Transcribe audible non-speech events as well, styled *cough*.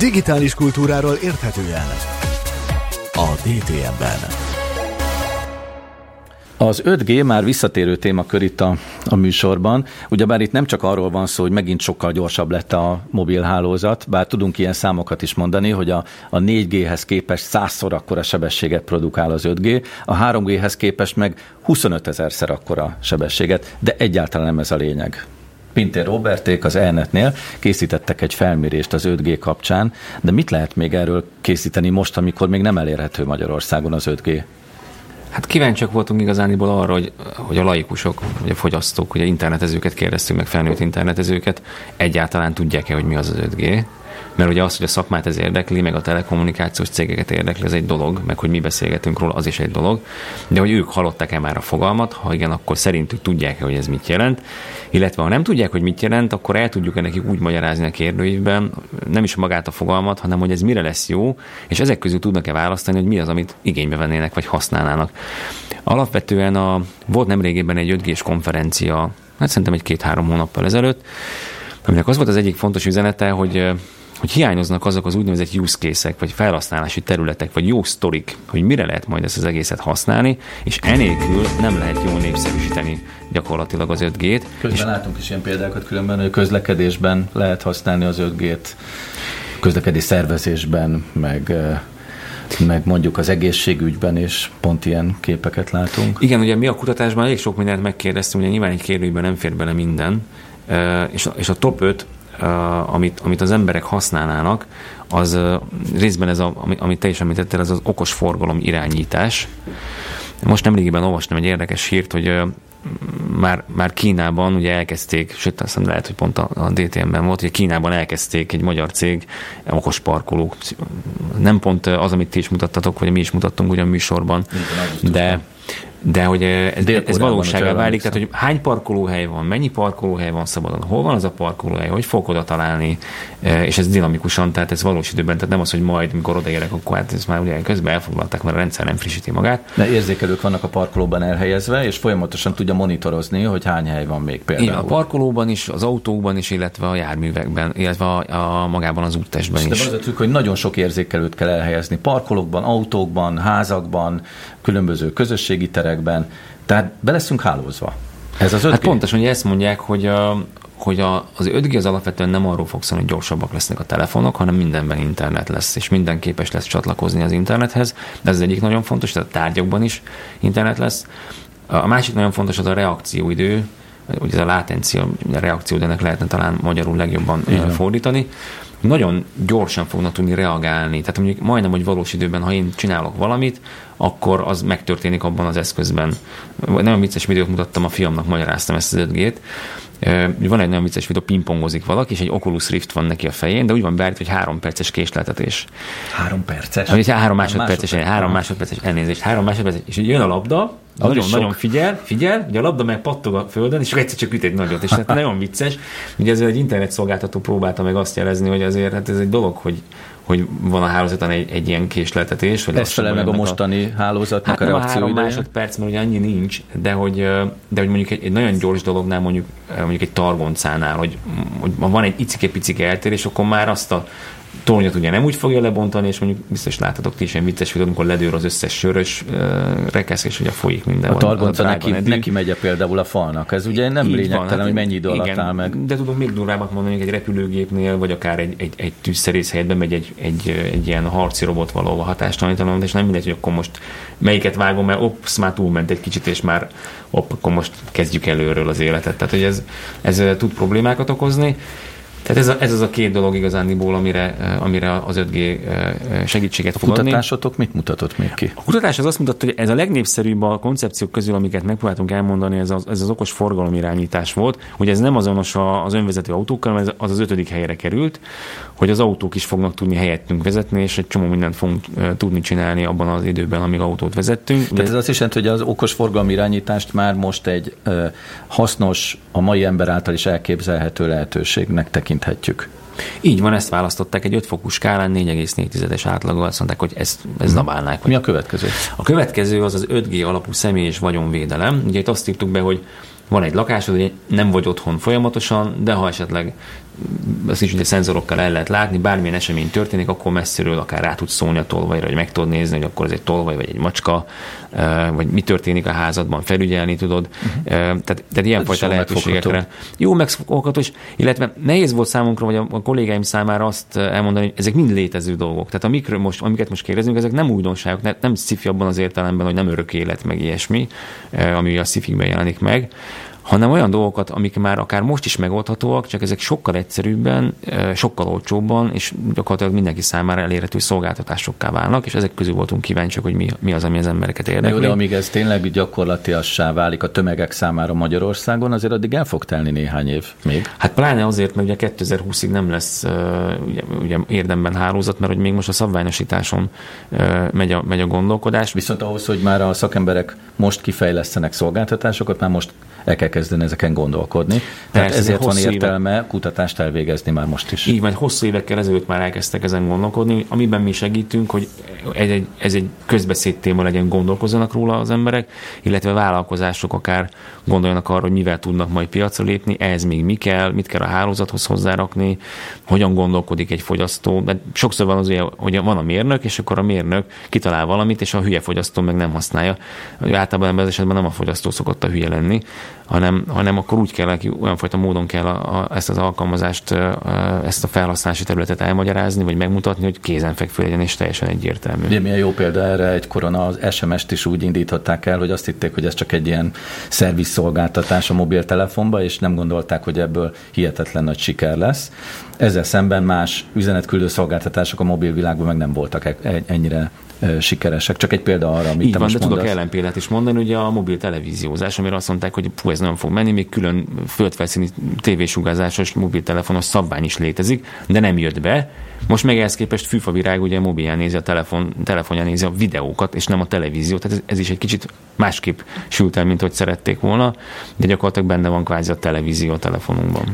Digitális kultúráról érthetően a DTM-ben. Az 5G már visszatérő témakör itt a, a műsorban. Ugyebár itt nem csak arról van szó, hogy megint sokkal gyorsabb lett a mobilhálózat, bár tudunk ilyen számokat is mondani, hogy a, a 4G-hez képest százszor akkora sebességet produkál az 5G, a 3G-hez képest meg 25 ezerszer akkora sebességet, de egyáltalán nem ez a lényeg. Pintér Roberték az Elnetnél készítettek egy felmérést az 5G kapcsán, de mit lehet még erről készíteni most, amikor még nem elérhető Magyarországon az 5G? Hát kíváncsiak voltunk igazániból arra, hogy, hogy a laikusok, vagy a fogyasztók, ugye internetezőket kérdeztünk meg, felnőtt internetezőket, egyáltalán tudják-e, hogy mi az az 5G, mert ugye az, hogy a szakmát ez érdekli, meg a telekommunikációs cégeket érdekli, ez egy dolog, meg hogy mi beszélgetünk róla, az is egy dolog, de hogy ők hallották-e már a fogalmat, ha igen, akkor szerintük tudják-e, hogy ez mit jelent, illetve ha nem tudják, hogy mit jelent, akkor el tudjuk-e nekik úgy magyarázni a kérdőívben, nem is magát a fogalmat, hanem hogy ez mire lesz jó, és ezek közül tudnak-e választani, hogy mi az, amit igénybe vennének, vagy használnának. Alapvetően a, volt nemrégében egy 5 konferencia, hát szerintem egy két-három hónappal ezelőtt, aminek az volt az egyik fontos üzenete, hogy hogy hiányoznak azok az úgynevezett use case vagy felhasználási területek, vagy jó sztorik, hogy mire lehet majd ezt az egészet használni, és enélkül nem lehet jól népszerűsíteni gyakorlatilag az 5G-t. Közben és látunk is ilyen példákat, különben hogy közlekedésben lehet használni az 5G-t, közlekedés szervezésben, meg meg mondjuk az egészségügyben is pont ilyen képeket látunk. Igen, ugye mi a kutatásban elég sok mindent megkérdeztünk, ugye nyilván egy kérdőjében nem fér bele minden, és a, és a top 5 amit, amit az emberek használnának, az részben ez, a, amit te is említettél, az az okos forgalom irányítás. Most nemrégiben olvastam egy érdekes hírt, hogy már, már Kínában ugye elkezdték, sőt azt lehet, hogy pont a, a DTM-ben volt, hogy Kínában elkezdték egy magyar cég okos parkolók. Nem pont az, amit ti is mutattatok, vagy mi is mutattunk ugyan műsorban, de, de hogy eh, ez, ez valóságá válik, tehát hogy hány parkolóhely van, mennyi parkolóhely van szabadon, hol van az a parkolóhely, hogy fogok oda találni, eh, és ez dinamikusan, tehát ez valós időben, tehát nem az, hogy majd, mikor odaérek, akkor hát ez már ugye közben elfoglalták, mert a rendszer nem frissíti magát. De érzékelők vannak a parkolóban elhelyezve, és folyamatosan tudja monitorozni, hogy hány hely van még például. Igen, a parkolóban is, az autókban is, illetve a járművekben, illetve a, a magában az úttestben is. De az hogy nagyon sok érzékelőt kell elhelyezni parkolókban, autókban, házakban, különböző közösségi terekben, tehát be leszünk hálózva. Ez az 5G. Hát pontosan, hogy ezt mondják, hogy a, hogy a, az 5G az alapvetően nem arról fog szólni, hogy gyorsabbak lesznek a telefonok, hanem mindenben internet lesz, és minden képes lesz csatlakozni az internethez. De ez az egyik nagyon fontos, tehát a tárgyakban is internet lesz. A másik nagyon fontos az a reakcióidő, ugye ez a látencia, a reakció, de ennek lehetne talán magyarul legjobban Igen. fordítani nagyon gyorsan fognak tudni reagálni. Tehát mondjuk majdnem, hogy valós időben, ha én csinálok valamit, akkor az megtörténik abban az eszközben. Nagyon vicces videót mutattam a fiamnak, magyaráztam ezt az 5 van egy nagyon vicces videó, pingpongozik valaki, és egy Oculus Rift van neki a fején, de úgy van beállítva, hogy három perces késleltetés. Három perces? Vagy három másodperces, másodperces, három másodperces elnézést, három másodperces, és jön a labda, nagyon, nagyon figyel, figyel, ugye a labda meg pattog a földön, és egyszer csak üt egy nagyot, és hát *laughs* nagyon vicces. Ugye ez egy internet szolgáltató próbálta meg azt jelezni, hogy azért hát ez egy dolog, hogy hogy van a hálózaton egy, egy ilyen késleltetés. Hogy Ez felel meg a mostani a, hálózatnak hát a reakció három ideje. másodperc, mert ugye annyi nincs, de hogy, de hogy mondjuk egy, egy nagyon gyors dolognál, mondjuk, mondjuk egy targoncánál, hogy, hogy van egy icike-picike eltérés, akkor már azt a tornyot ugye nem úgy fogja lebontani, és mondjuk biztos láthatok ti is ilyen vicces videót, amikor ledőr az összes sörös uh, rekesz, és ugye folyik minden. A targonca neki, neki megy például a falnak. Ez ugye nem Így lényegtelen, van, hát, hogy mennyi idő alatt áll meg. De tudok még durvábbat mondani, egy repülőgépnél, vagy akár egy, egy, egy tűzszerész helyetben megy egy, egy, egy ilyen harci robot valahol hatástalanítanom, és nem mindegy, hogy akkor most melyiket vágom, mert opsz, már túlment egy kicsit, és már op, akkor most kezdjük előről az életet. Tehát, hogy ez, ez tud problémákat okozni. Tehát ez, a, ez az a két dolog igazániból, amire, eh, amire az 5G eh, segítséget fog A kutatásotok mit mutatott még ki? A kutatás az azt mutatta, hogy ez a legnépszerűbb a koncepciók közül, amiket megpróbáltunk elmondani, ez az, ez az okos forgalomirányítás volt, hogy ez nem azonos az önvezető autókkal, mert az az ötödik helyre került, hogy az autók is fognak tudni helyettünk vezetni, és egy csomó mindent fogunk eh, tudni csinálni abban az időben, amíg autót vezettünk. Tehát ez azt is jelenti, hogy az okos forgalomirányítást már most egy hasznos, a mai ember által is elképzelhető lehetőségnek tekint tekinthetjük. Így van, ezt választották egy 5 fokú skálán 4,4-es átlaggal, azt mondták, hogy ezt, ezt zabálnák. Mi a következő? A következő az az 5G alapú személy és vagyonvédelem. Ugye itt azt írtuk be, hogy van egy lakásod, hogy nem vagy otthon folyamatosan, de ha esetleg azt is ugye szenzorokkal el lehet látni, bármilyen esemény történik, akkor messziről akár rá tudsz szólni a tolvajra, hogy meg tudod nézni, hogy akkor ez egy tolvaj, vagy egy macska, vagy mi történik a házadban, felügyelni tudod. Uh-huh. Tehát, tehát ilyenfajta lehetőségekre. Jó megfogható, illetve nehéz volt számunkra, vagy a, a kollégáim számára azt elmondani, hogy ezek mind létező dolgok. Tehát amikről most, amiket most kérdezünk, ezek nem újdonságok, nem sci abban az értelemben, hogy nem örök élet, meg ilyesmi, ami a sci jelenik meg, hanem olyan dolgokat, amik már akár most is megoldhatóak, csak ezek sokkal egyszerűbben, sokkal olcsóbban, és gyakorlatilag mindenki számára elérhető szolgáltatásokká válnak, és ezek közül voltunk kíváncsiak, hogy mi, mi az, ami az embereket érdekli. Jó, de amíg ez tényleg gyakorlatiassá válik a tömegek számára Magyarországon, azért addig el fog telni néhány év még. Hát pláne azért, mert ugye 2020-ig nem lesz ugye, ugye érdemben hálózat, mert hogy még most a szabványosításon megy a, megy a gondolkodás. Viszont ahhoz, hogy már a szakemberek most kifejlesztenek szolgáltatásokat, már most el kell kezdeni ezeken gondolkodni. Persze, Tehát ezért van értelme éve... kutatást elvégezni már most is. Így van, hosszú évekkel ezelőtt már elkezdtek ezen gondolkodni, amiben mi segítünk, hogy ez egy, ez egy közbeszéd téma legyen, gondolkozzanak róla az emberek, illetve vállalkozások akár gondoljanak arra, hogy mivel tudnak majd piacra lépni, ehhez még mi kell, mit kell a hálózathoz hozzárakni, hogyan gondolkodik egy fogyasztó. De sokszor van az, hogy van a mérnök, és akkor a mérnök kitalál valamit, és a hülye fogyasztó meg nem használja. Általában ebben az esetben nem a fogyasztó szokott a hülye lenni, hanem, hanem akkor úgy kell, olyan fajta módon kell a, a, ezt az alkalmazást, ezt a felhasználási területet elmagyarázni, vagy megmutatni, hogy kézenfekvő legyen és teljesen egyértelmű. Ugye milyen jó példa erre, egy korona az SMS-t is úgy indították el, hogy azt hitték, hogy ez csak egy ilyen szervizszolgáltatás a mobiltelefonba, és nem gondolták, hogy ebből hihetetlen nagy siker lesz. Ezzel szemben más üzenetküldő szolgáltatások a mobil világban meg nem voltak e- e- ennyire sikeresek. Csak egy példa arra, amit Így te van, most de mondasz. tudok ellenpéldát is mondani, ugye a mobil televíziózás, amire azt mondták, hogy fú, ez nem fog menni, még külön földfelszíni tévésugárzásos mobiltelefonos szabvány is létezik, de nem jött be. Most meg ehhez képest fűfavirág ugye mobilján nézi a telefon, telefonján nézi a videókat, és nem a televíziót. Tehát ez, ez is egy kicsit másképp sült el, mint hogy szerették volna, de gyakorlatilag benne van kvázi a televízió a telefonunkban.